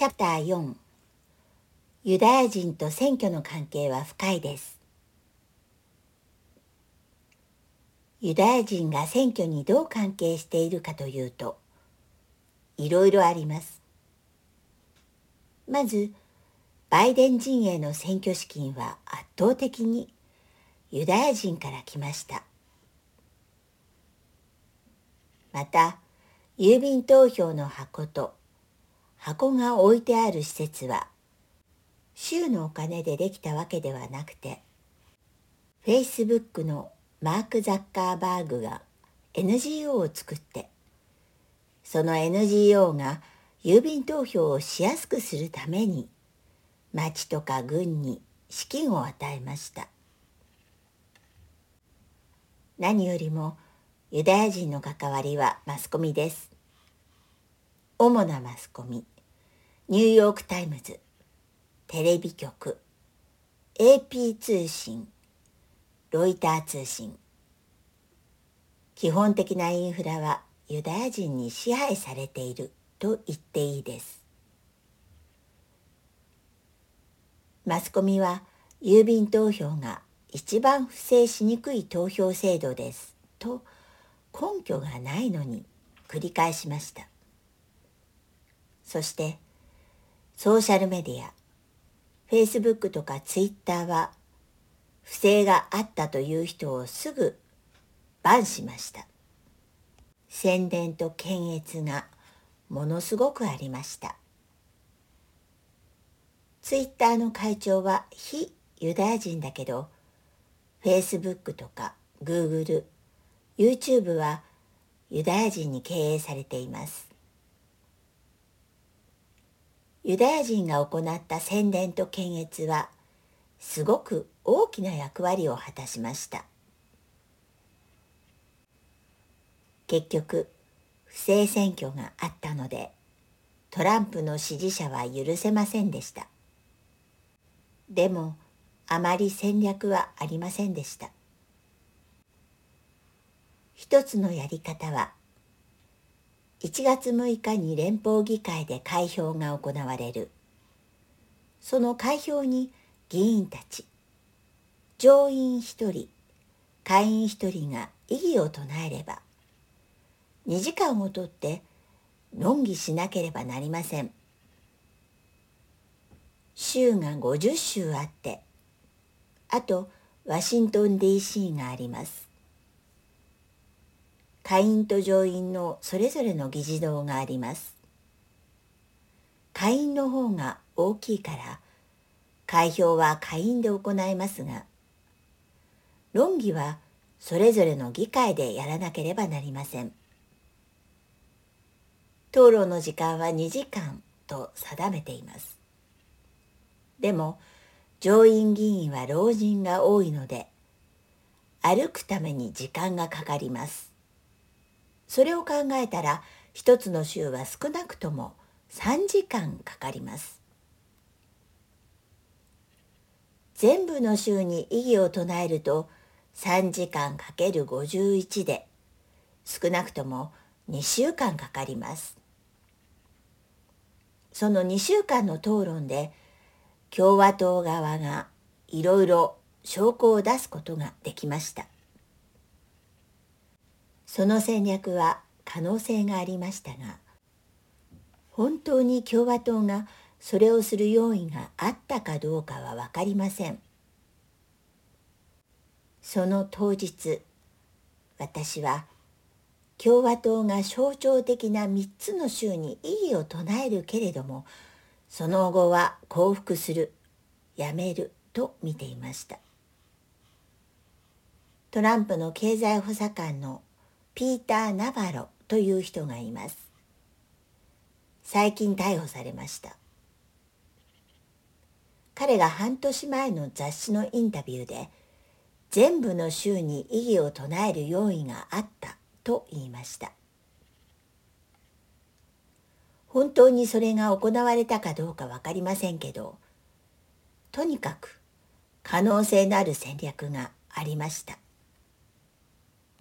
チャプター4ユダヤ人と選挙の関係は深いです。ユダヤ人が選挙にどう関係しているかというと、いろいろあります。まず、バイデン陣営の選挙資金は圧倒的にユダヤ人から来ました。また、郵便投票の箱と箱が置いてある施設は、州のお金でできたわけではなくて、Facebook のマーク・ザッカーバーグが NGO を作って、その NGO が郵便投票をしやすくするために町とか軍に資金を与えました。何よりもユダヤ人の関わりはマスコミです。主なマスコミ。ニューヨーク・タイムズテレビ局 AP 通信ロイター通信基本的なインフラはユダヤ人に支配されていると言っていいです。マスコミは郵便投票が一番不正しにくい投票制度ですと根拠がないのに繰り返しました。そしてソーシャルメディア、Facebook とか Twitter は不正があったという人をすぐバンしました。宣伝と検閲がものすごくありました。ツイッターの会長は非ユダヤ人だけど、Facebook とか Google、YouTube はユダヤ人に経営されています。ユダヤ人が行った宣伝と検閲はすごく大きな役割を果たしました。結局不正選挙があったのでトランプの支持者は許せませんでした。でもあまり戦略はありませんでした。一つのやり方は1月6日に連邦議会で開票が行われる。その開票に議員たち、上院一人、下院一人が異議を唱えれば、2時間をとって論議しなければなりません。州が50州あって、あとワシントン DC があります。下院と上院のそれぞれの議事堂があります。下院の方が大きいから開票は下院で行いますが論議はそれぞれの議会でやらなければなりません。討論の時間は2時間と定めています。でも上院議員は老人が多いので歩くために時間がかかります。それを考えたら一つの週は少なくとも3時間かかります。全部の週に異議を唱えると3時間かける51で少なくとも2週間かかります。その2週間の討論で共和党側がいろいろ証拠を出すことができました。その戦略は可能性がありましたが本当に共和党がそれをする用意があったかどうかは分かりません。その当日私は共和党が象徴的な3つの州に異議を唱えるけれどもその後は降伏するやめると見ていましたトランプの経済補佐官のピーター・ナバロという人がいます。最近逮捕されました。彼が半年前の雑誌のインタビューで全部の州に異議を唱える用意があったと言いました。本当にそれが行われたかどうか分かりませんけどとにかく可能性のある戦略がありました。